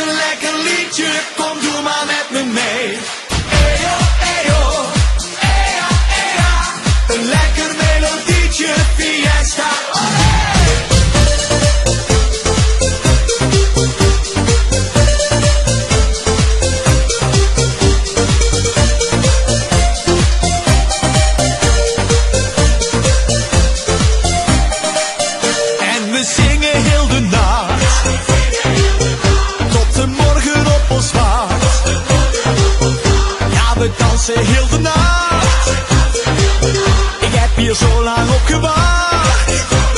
een lekker liedje, kom doe maar mee. we dansen heel de nacht. Ik heb hier zo lang op gewacht.